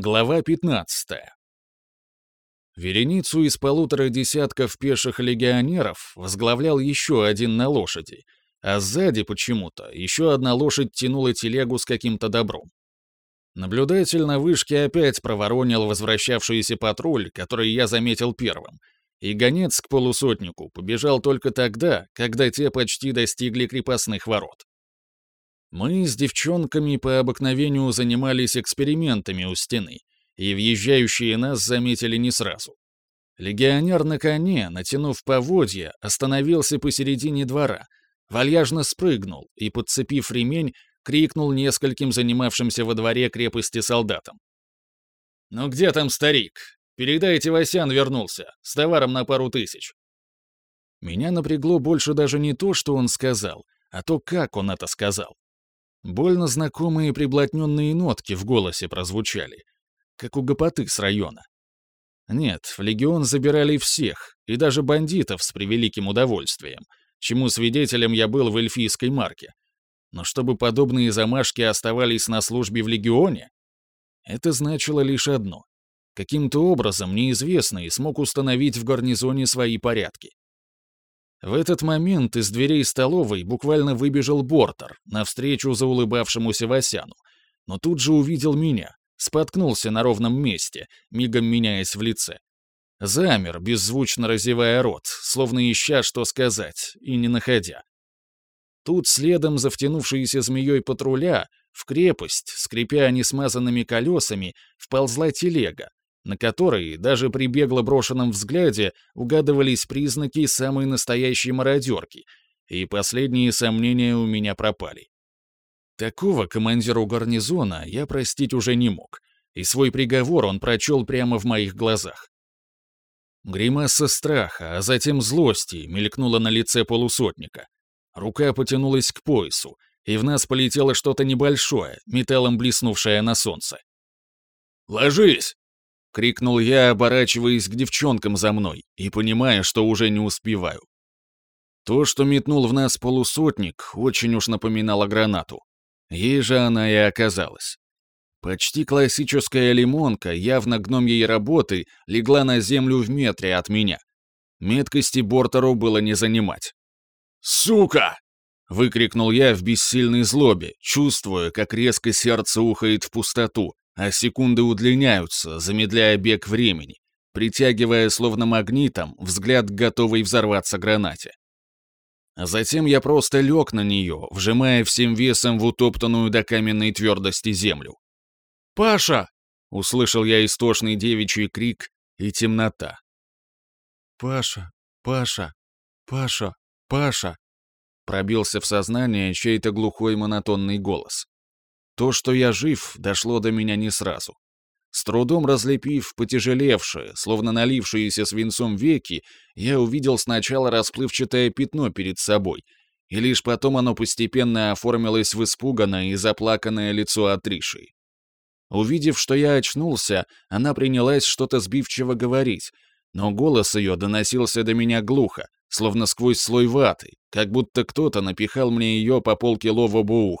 Глава 15. Вереницу из полутора десятков пеших легионеров возглавлял еще один на лошади, а сзади почему-то еще одна лошадь тянула телегу с каким-то добром. Наблюдатель на вышке опять проворонил возвращавшийся патруль, который я заметил первым, и гонец к полусотнику побежал только тогда, когда те почти достигли крепостных ворот. Мы с девчонками по обыкновению занимались экспериментами у стены, и въезжающие нас заметили не сразу. Легионер на коне, натянув поводья, остановился посередине двора, вальяжно спрыгнул и, подцепив ремень, крикнул нескольким занимавшимся во дворе крепости солдатам. «Ну где там старик? Передайте, Васян вернулся, с товаром на пару тысяч». Меня напрягло больше даже не то, что он сказал, а то, как он это сказал. Больно знакомые приблотненные нотки в голосе прозвучали, как у гопоты с района. Нет, в легион забирали всех, и даже бандитов с превеликим удовольствием, чему свидетелем я был в эльфийской марке. Но чтобы подобные замашки оставались на службе в легионе, это значило лишь одно. Каким-то образом неизвестный смог установить в гарнизоне свои порядки. В этот момент из дверей столовой буквально выбежал Бортер навстречу заулыбавшемуся Васяну, но тут же увидел меня, споткнулся на ровном месте, мигом меняясь в лице. Замер, беззвучно разевая рот, словно ища, что сказать, и не находя. Тут следом за втянувшейся змеей патруля в крепость, скрипя несмазанными колесами, вползла телега, на которой, даже при бегло брошенном взгляде, угадывались признаки самой настоящей мародерки, и последние сомнения у меня пропали. Такого командиру гарнизона я простить уже не мог, и свой приговор он прочел прямо в моих глазах. Гримаса страха, а затем злости мелькнула на лице полусотника. Рука потянулась к поясу, и в нас полетело что-то небольшое, металлом блеснувшее на солнце. «Ложись!» — крикнул я, оборачиваясь к девчонкам за мной и понимая, что уже не успеваю. То, что метнул в нас полусотник, очень уж напоминало гранату. Ей же она и оказалась. Почти классическая лимонка, явно гномьей работы, легла на землю в метре от меня. Меткости Бортеру было не занимать. «Сука!» — выкрикнул я в бессильной злобе, чувствуя, как резко сердце ухает в пустоту, а секунды удлиняются, замедляя бег времени, притягивая словно магнитом взгляд готовый взорваться гранате. А затем я просто лег на нее, вжимая всем весом в утоптанную до каменной твердости землю. «Паша!» — услышал я истошный девичий крик и темнота. «Паша! Паша! Паша! Паша!» Пробился в сознание чей-то глухой монотонный голос. То, что я жив, дошло до меня не сразу. С трудом разлепив потяжелевшие, словно налившиеся свинцом веки, я увидел сначала расплывчатое пятно перед собой, и лишь потом оно постепенно оформилось в испуганное и заплаканное лицо Атриши. Увидев, что я очнулся, она принялась что-то сбивчиво говорить, но голос ее доносился до меня глухо, словно сквозь слой ваты, как будто кто-то напихал мне ее по полкило в оба.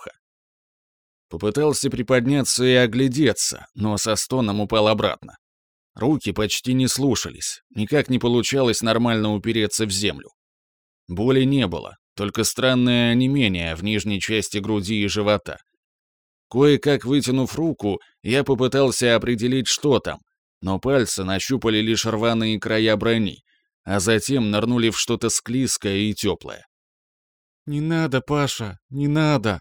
Попытался приподняться и оглядеться, но со стоном упал обратно. Руки почти не слушались, никак не получалось нормально упереться в землю. Боли не было, только странное онемение в нижней части груди и живота. Кое-как вытянув руку, я попытался определить, что там, но пальцы нащупали лишь рваные края брони, а затем нырнули в что-то склизкое и теплое. «Не надо, Паша, не надо!»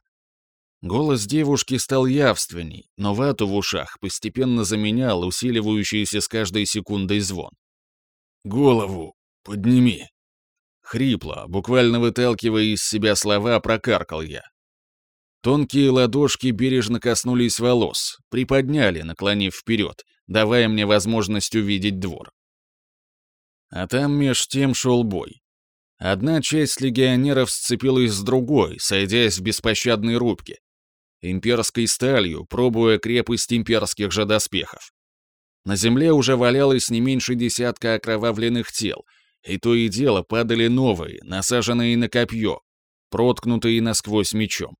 Голос девушки стал явственней, но вату в ушах постепенно заменял усиливающийся с каждой секундой звон. «Голову подними!» Хрипло, буквально выталкивая из себя слова, прокаркал я. Тонкие ладошки бережно коснулись волос, приподняли, наклонив вперед, давая мне возможность увидеть двор. А там меж тем шел бой. Одна часть легионеров сцепилась с другой, сойдясь в беспощадной рубке, имперской сталью, пробуя крепость имперских же доспехов. На земле уже валялось не меньше десятка окровавленных тел, и то и дело падали новые, насаженные на копье, проткнутые насквозь мечом.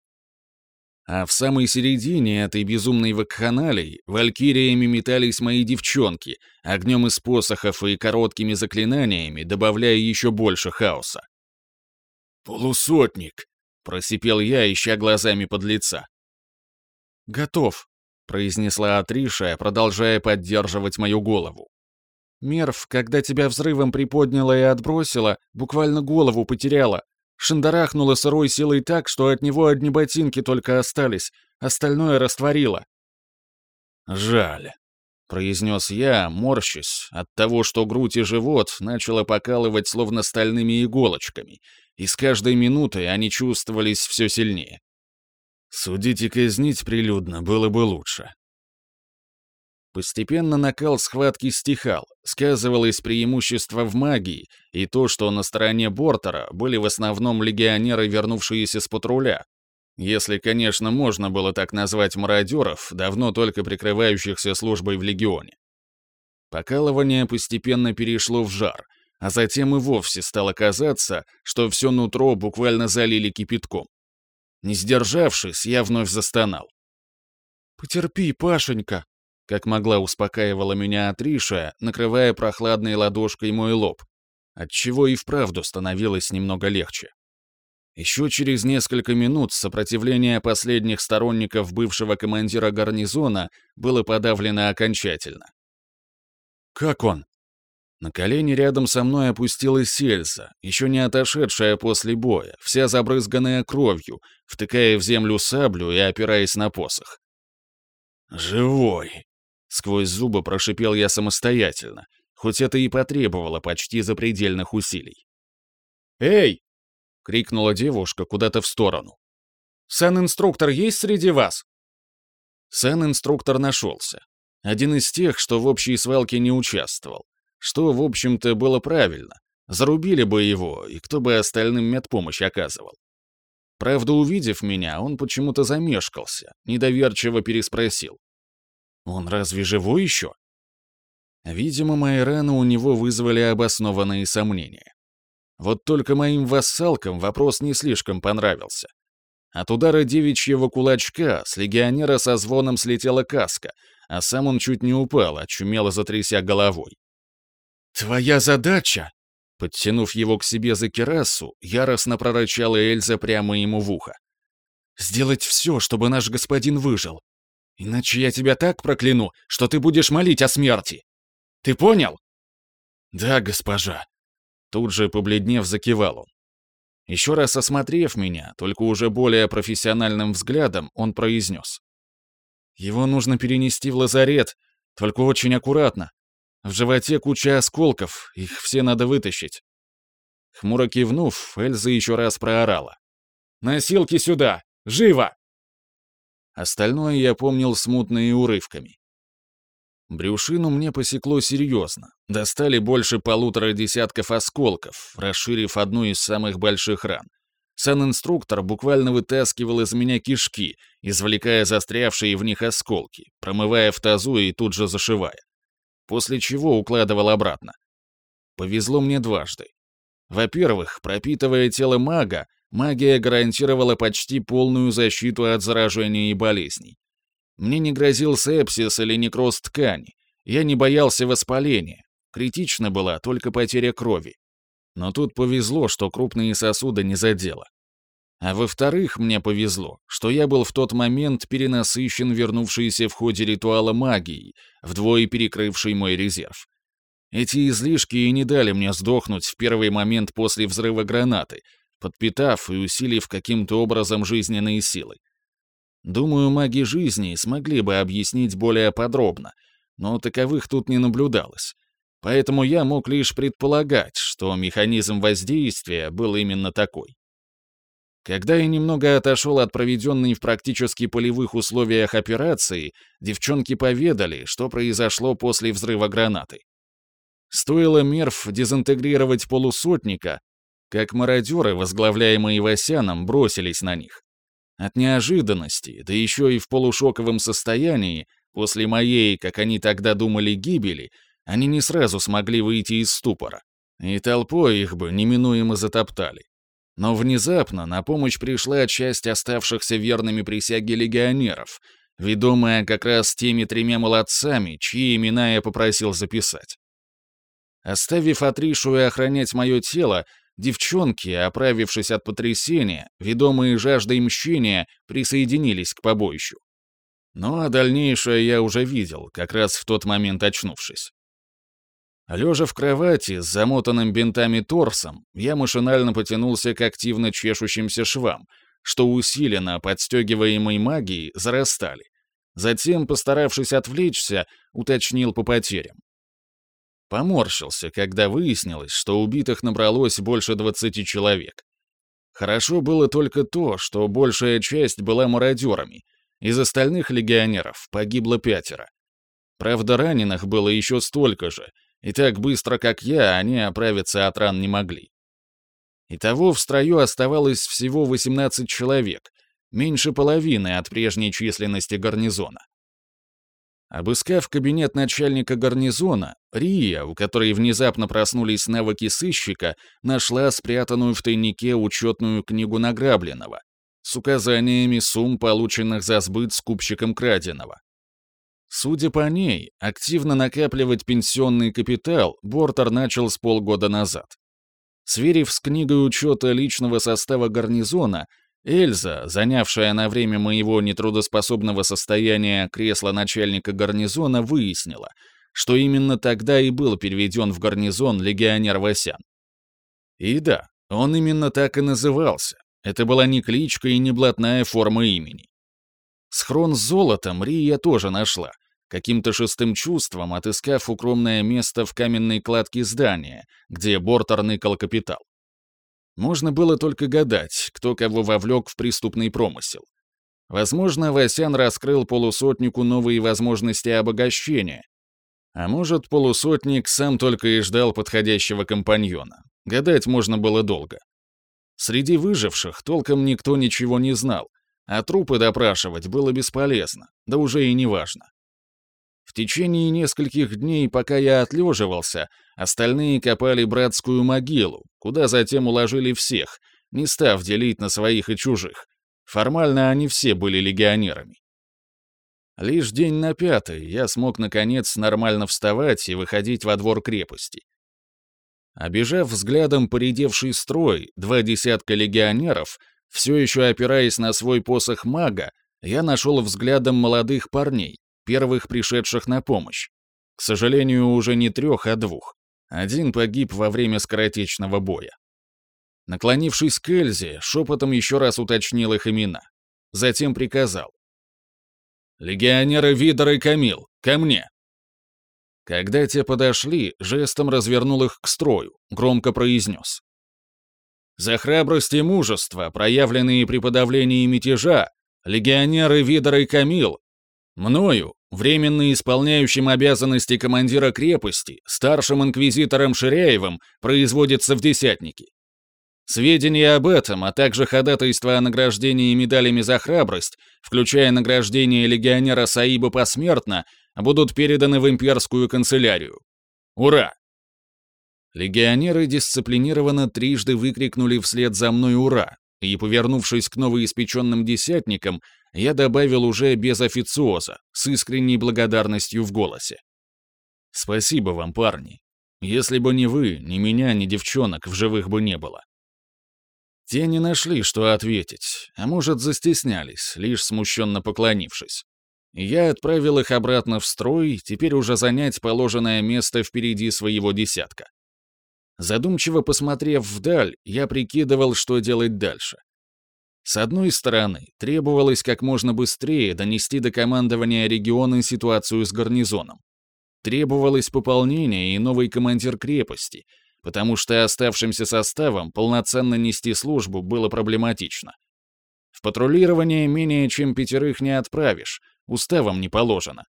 А в самой середине этой безумной вакханалии валькириями метались мои девчонки, огнем из посохов и короткими заклинаниями, добавляя еще больше хаоса. «Полусотник!» — просипел я, ища глазами под лица. «Готов», — произнесла Атриша, продолжая поддерживать мою голову. «Мерв, когда тебя взрывом приподняла и отбросила, буквально голову потеряла, Шандарахнула сырой силой так, что от него одни ботинки только остались, остальное растворило. «Жаль», — произнес я, морщась от того, что грудь и живот начало покалывать словно стальными иголочками, и с каждой минутой они чувствовались все сильнее. Судить и казнить прилюдно было бы лучше. Постепенно накал схватки стихал, сказывалось преимущество в магии и то, что на стороне Бортера были в основном легионеры, вернувшиеся с патруля. Если, конечно, можно было так назвать мародеров, давно только прикрывающихся службой в легионе. Покалывание постепенно перешло в жар, а затем и вовсе стало казаться, что все нутро буквально залили кипятком. Не сдержавшись, я вновь застонал. «Потерпи, Пашенька», как могла успокаивала меня Атриша, накрывая прохладной ладошкой мой лоб, отчего и вправду становилось немного легче. Еще через несколько минут сопротивление последних сторонников бывшего командира гарнизона было подавлено окончательно. «Как он?» На колени рядом со мной опустилась Сельза, еще не отошедшая после боя, вся забрызганная кровью, втыкая в землю саблю и опираясь на посох. «Живой!» Сквозь зубы прошипел я самостоятельно, хоть это и потребовало почти запредельных усилий. «Эй!» — крикнула девушка куда-то в сторону. «Сан-инструктор есть среди вас?» Сан-инструктор нашелся. Один из тех, что в общей свалке не участвовал. Что, в общем-то, было правильно. Зарубили бы его, и кто бы остальным медпомощь оказывал. Правда, увидев меня, он почему-то замешкался, недоверчиво переспросил. Он разве живой еще? Видимо, мои раны у него вызвали обоснованные сомнения. Вот только моим вассалкам вопрос не слишком понравился. От удара девичьего кулачка с легионера со звоном слетела каска, а сам он чуть не упал, очумело затряся головой. «Твоя задача!» Подтянув его к себе за керасу, яростно прорычала Эльза прямо ему в ухо. «Сделать все, чтобы наш господин выжил. Иначе я тебя так прокляну, что ты будешь молить о смерти. Ты понял?» «Да, госпожа». Тут же, побледнев, закивал он. Еще раз осмотрев меня, только уже более профессиональным взглядом, он произнес. «Его нужно перенести в лазарет, только очень аккуратно. В животе куча осколков, их все надо вытащить». Хмуро кивнув, Эльза еще раз проорала. «Носилки сюда! Живо!» Остальное я помнил смутно урывками. Брюшину мне посекло серьезно. Достали больше полутора десятков осколков, расширив одну из самых больших ран. Сан-инструктор буквально вытаскивал из меня кишки, извлекая застрявшие в них осколки, промывая в тазу и тут же зашивая. После чего укладывал обратно. Повезло мне дважды. Во-первых, пропитывая тело мага, магия гарантировала почти полную защиту от заражения и болезней. Мне не грозил сепсис или некроз ткани, я не боялся воспаления, критична была только потеря крови. Но тут повезло, что крупные сосуды не задело. А во-вторых, мне повезло, что я был в тот момент перенасыщен вернувшейся в ходе ритуала магией, вдвое перекрывшей мой резерв. Эти излишки и не дали мне сдохнуть в первый момент после взрыва гранаты, подпитав и усилив каким-то образом жизненные силы. Думаю, маги жизни смогли бы объяснить более подробно, но таковых тут не наблюдалось. Поэтому я мог лишь предполагать, что механизм воздействия был именно такой. Когда я немного отошел от проведенной в практически полевых условиях операции, девчонки поведали, что произошло после взрыва гранаты. Стоило Мерв дезинтегрировать полусотника, как мародеры, возглавляемые Васяном, бросились на них. От неожиданности, да еще и в полушоковом состоянии, после моей, как они тогда думали, гибели, они не сразу смогли выйти из ступора, и толпой их бы неминуемо затоптали. Но внезапно на помощь пришла часть оставшихся верными присяге легионеров, ведомая как раз теми тремя молодцами, чьи имена я попросил записать. Оставив Атришу и охранять мое тело, девчонки, оправившись от потрясения, ведомые жаждой мщения, присоединились к побоищу. Ну а дальнейшее я уже видел, как раз в тот момент очнувшись. Лежа в кровати с замотанным бинтами торсом, я машинально потянулся к активно чешущимся швам, что усиленно подстегиваемой магией зарастали. Затем, постаравшись отвлечься, уточнил по потерям. Поморщился, когда выяснилось, что убитых набралось больше 20 человек. Хорошо было только то, что большая часть была мародерами. Из остальных легионеров погибло пятеро. Правда, раненых было еще столько же — и так быстро, как я, они оправиться от ран не могли. Итого в строю оставалось всего 18 человек, меньше половины от прежней численности гарнизона. Обыскав кабинет начальника гарнизона, Рия, у которой внезапно проснулись навыки сыщика, нашла спрятанную в тайнике учетную книгу награбленного с указаниями сумм, полученных за сбыт скупщиком краденого. Судя по ней, активно накапливать пенсионный капитал Бортер начал с полгода назад. Сверив с книгой учета личного состава гарнизона, Эльза, занявшая на время моего нетрудоспособного состояния кресло начальника гарнизона, выяснила, что именно тогда и был переведен в гарнизон легионер Васян. И да, он именно так и назывался. Это была не кличка и не блатная форма имени. Схрон с золотом Рия тоже нашла, каким-то шестым чувством отыскав укромное место в каменной кладке здания, где Бортер ныкал капитал. Можно было только гадать, кто кого вовлек в преступный промысел. Возможно, Васян раскрыл полусотнику новые возможности обогащения. А может, полусотник сам только и ждал подходящего компаньона. Гадать можно было долго. Среди выживших толком никто ничего не знал, а трупы допрашивать было бесполезно, да уже и не важно. В течение нескольких дней, пока я отлеживался, остальные копали братскую могилу, куда затем уложили всех, не став делить на своих и чужих. Формально они все были легионерами. Лишь день на пятый я смог, наконец, нормально вставать и выходить во двор крепости. Обежав взглядом поредевший строй, два десятка легионеров, все еще опираясь на свой посох мага, я нашел взглядом молодых парней, первых пришедших на помощь. К сожалению, уже не трех, а двух. Один погиб во время скоротечного боя. Наклонившись к Эльзе, шепотом еще раз уточнил их имена. Затем приказал. «Легионеры Видер и Камил, ко мне!» Когда те подошли, жестом развернул их к строю, громко произнес. «За храбрость и мужество, проявленные при подавлении мятежа, легионеры Видер и Камил, мною, временно исполняющим обязанности командира крепости, старшим инквизитором Ширяевым, производится в десятнике. Сведения об этом, а также ходатайство о награждении медалями за храбрость, включая награждение легионера Саиба посмертно, будут переданы в имперскую канцелярию. Ура! Легионеры дисциплинированно трижды выкрикнули вслед за мной «Ура!» и, повернувшись к новоиспеченным десятникам, я добавил уже без официоза, с искренней благодарностью в голосе. «Спасибо вам, парни. Если бы не вы, ни меня, ни девчонок в живых бы не было». Те не нашли, что ответить, а может, застеснялись, лишь смущенно поклонившись. Я отправил их обратно в строй, теперь уже занять положенное место впереди своего десятка. Задумчиво посмотрев вдаль, я прикидывал, что делать дальше. С одной стороны, требовалось как можно быстрее донести до командования региона ситуацию с гарнизоном. Требовалось пополнение и новый командир крепости, потому что оставшимся составом полноценно нести службу было проблематично. В патрулирование менее чем пятерых не отправишь, уставом не положено.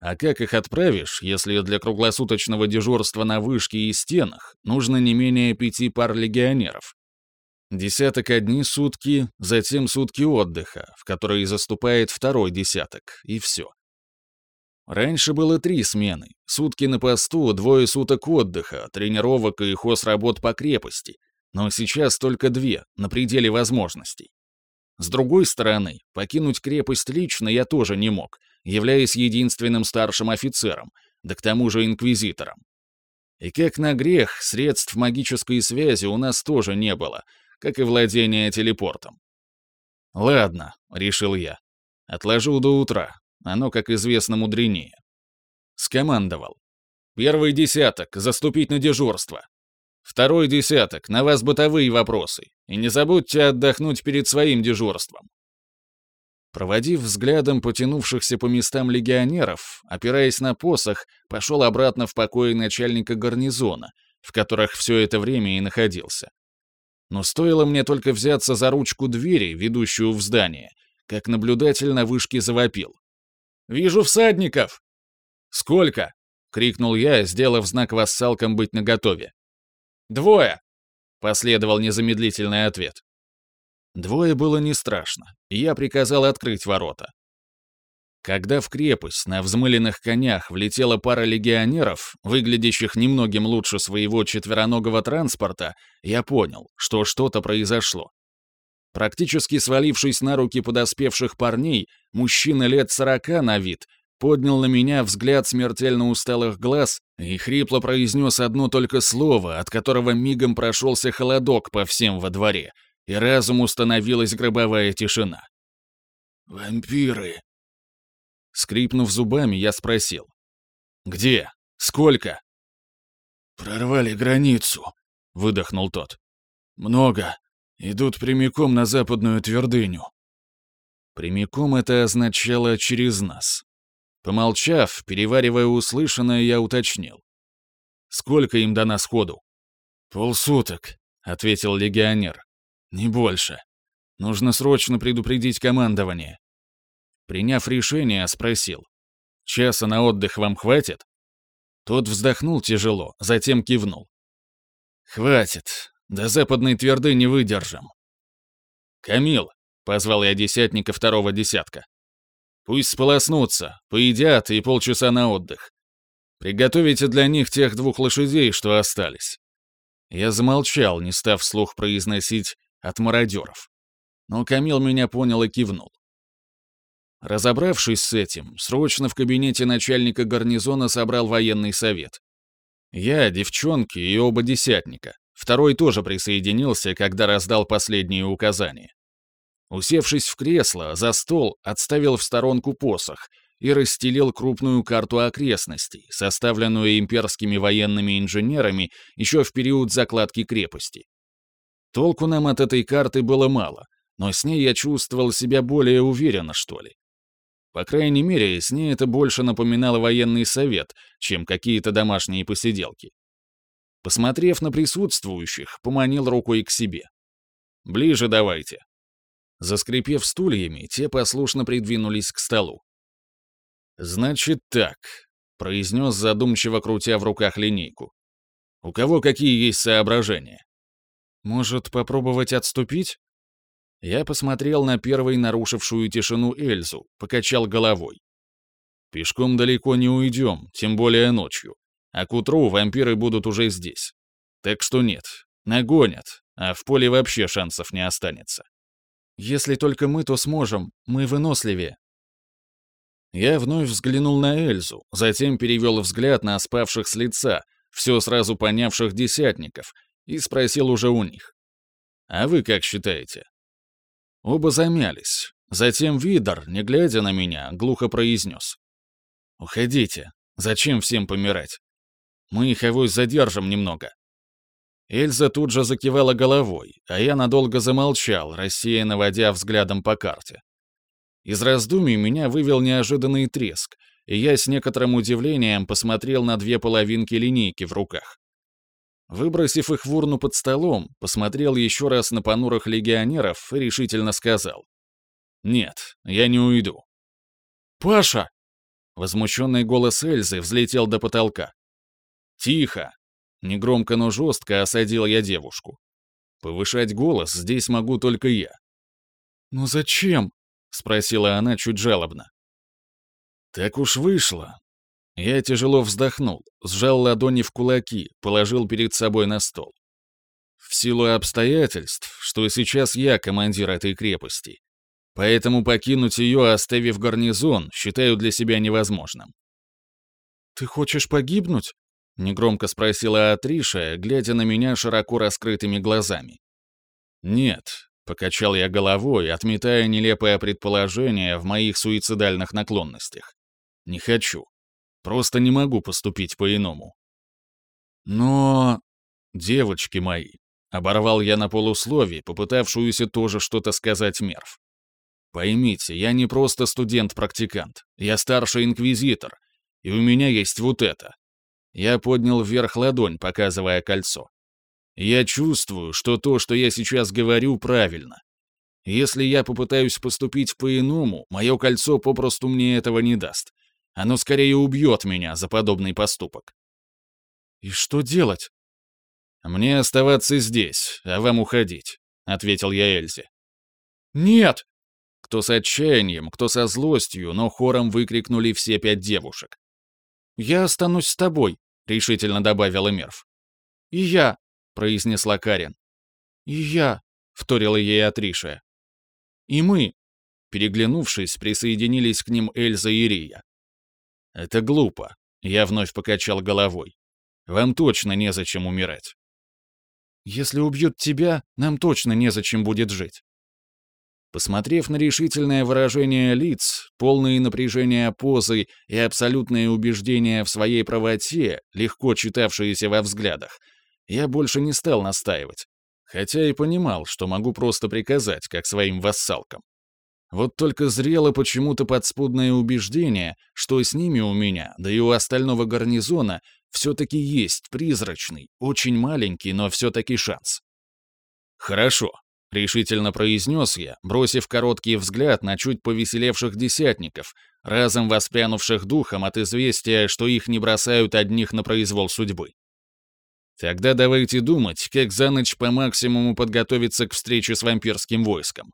А как их отправишь, если для круглосуточного дежурства на вышке и стенах нужно не менее пяти пар легионеров? Десяток одни сутки, затем сутки отдыха, в которые заступает второй десяток, и все. Раньше было три смены. Сутки на посту, двое суток отдыха, тренировок и хозработ по крепости. Но сейчас только две, на пределе возможностей. С другой стороны, покинуть крепость лично я тоже не мог, являясь единственным старшим офицером, да к тому же инквизитором. И как на грех, средств магической связи у нас тоже не было, как и владение телепортом. «Ладно», — решил я. «Отложу до утра. Оно, как известно, мудренее». Скомандовал. «Первый десяток — заступить на дежурство. Второй десяток — на вас бытовые вопросы. И не забудьте отдохнуть перед своим дежурством». Проводив взглядом потянувшихся по местам легионеров, опираясь на посох, пошел обратно в покои начальника гарнизона, в которых все это время и находился. Но стоило мне только взяться за ручку двери, ведущую в здание, как наблюдатель на вышке завопил. «Вижу всадников!» «Сколько?» — крикнул я, сделав знак вассалкам быть наготове. «Двое!» — последовал незамедлительный ответ. Двое было не страшно, и я приказал открыть ворота. Когда в крепость на взмыленных конях влетела пара легионеров, выглядящих немногим лучше своего четвероногого транспорта, я понял, что что-то произошло. Практически свалившись на руки подоспевших парней, мужчина лет сорока на вид поднял на меня взгляд смертельно усталых глаз и хрипло произнес одно только слово, от которого мигом прошелся холодок по всем во дворе, и разум установилась гробовая тишина. «Вампиры!» Скрипнув зубами, я спросил. «Где? Сколько?» «Прорвали границу», — выдохнул тот. «Много. Идут прямиком на западную твердыню». Прямиком это означало «через нас». Помолчав, переваривая услышанное, я уточнил. «Сколько им до нас ходу?» «Полсуток», — ответил легионер. «Не больше. Нужно срочно предупредить командование. Приняв решение, спросил. «Часа на отдых вам хватит?» Тот вздохнул тяжело, затем кивнул. «Хватит. До западной тверды не выдержим». «Камил», — позвал я десятника второго десятка. «Пусть сполоснутся, поедят и полчаса на отдых. Приготовите для них тех двух лошадей, что остались». Я замолчал, не став вслух произносить «от мародеров». Но Камил меня понял и кивнул. Разобравшись с этим, срочно в кабинете начальника гарнизона собрал военный совет. Я, девчонки и оба десятника. Второй тоже присоединился, когда раздал последние указания. Усевшись в кресло, за стол, отставил в сторонку посох и расстелил крупную карту окрестностей, составленную имперскими военными инженерами еще в период закладки крепости. Толку нам от этой карты было мало, но с ней я чувствовал себя более уверенно, что ли. По крайней мере, с ней это больше напоминало военный совет, чем какие-то домашние посиделки. Посмотрев на присутствующих, поманил рукой к себе. «Ближе давайте». Заскрипев стульями, те послушно придвинулись к столу. «Значит так», — произнес задумчиво, крутя в руках линейку. «У кого какие есть соображения?» «Может, попробовать отступить?» Я посмотрел на первой нарушившую тишину Эльзу, покачал головой. Пешком далеко не уйдем, тем более ночью. А к утру вампиры будут уже здесь. Так что нет, нагонят, а в поле вообще шансов не останется. Если только мы, то сможем, мы выносливее. Я вновь взглянул на Эльзу, затем перевел взгляд на спавших с лица, все сразу понявших десятников, и спросил уже у них. «А вы как считаете?» Оба замялись. Затем Видар, не глядя на меня, глухо произнес. «Уходите. Зачем всем помирать? Мы их авось задержим немного». Эльза тут же закивала головой, а я надолго замолчал, рассеянно водя взглядом по карте. Из раздумий меня вывел неожиданный треск, и я с некоторым удивлением посмотрел на две половинки линейки в руках. Выбросив их в урну под столом, посмотрел еще раз на понурых легионеров и решительно сказал. «Нет, я не уйду». «Паша!» Возмущенный голос Эльзы взлетел до потолка. «Тихо!» Негромко, но жестко осадил я девушку. Повышать голос здесь могу только я. «Ну зачем?» — спросила она чуть жалобно. «Так уж вышло. Я тяжело вздохнул, сжал ладони в кулаки, положил перед собой на стол. в силу обстоятельств, что сейчас я командир этой крепости. Поэтому покинуть ее, оставив гарнизон, считаю для себя невозможным. «Ты хочешь погибнуть?» — негромко спросила Атриша, глядя на меня широко раскрытыми глазами. «Нет», — покачал я головой, отметая нелепое предположение в моих суицидальных наклонностях. «Не хочу. Просто не могу поступить по-иному». «Но...» «Девочки мои», — оборвал я на полусловие, попытавшуюся тоже что-то сказать Мерв. «Поймите, я не просто студент-практикант, я старший инквизитор, и у меня есть вот это». Я поднял вверх ладонь, показывая кольцо. Я чувствую, что то, что я сейчас говорю, правильно. Если я попытаюсь поступить по-иному, мое кольцо попросту мне этого не даст. Оно скорее убьет меня за подобный поступок. «И что делать?» «Мне оставаться здесь, а вам уходить», — ответил я Эльзе. «Нет!» Кто с отчаянием, кто со злостью, но хором выкрикнули все пять девушек. «Я останусь с тобой», — решительно добавила Мерв. «И я», — произнесла Карен. «И я», — вторила ей Атриша. «И мы», — переглянувшись, присоединились к ним Эльза и Рия. «Это глупо», — я вновь покачал головой. «Вам точно незачем умирать». «Если убьют тебя, нам точно незачем будет жить». Посмотрев на решительное выражение лиц, полные напряжения позы и абсолютное убеждение в своей правоте, легко читавшиеся во взглядах, я больше не стал настаивать, хотя и понимал, что могу просто приказать, как своим вассалкам. Вот только зрело почему-то подспудное убеждение, что с ними у меня, да и у остального гарнизона, все-таки есть призрачный, очень маленький, но все-таки шанс. «Хорошо», — решительно произнес я, бросив короткий взгляд на чуть повеселевших десятников, разом воспрянувших духом от известия, что их не бросают одних на произвол судьбы. Тогда давайте думать, как за ночь по максимуму подготовиться к встрече с вампирским войском.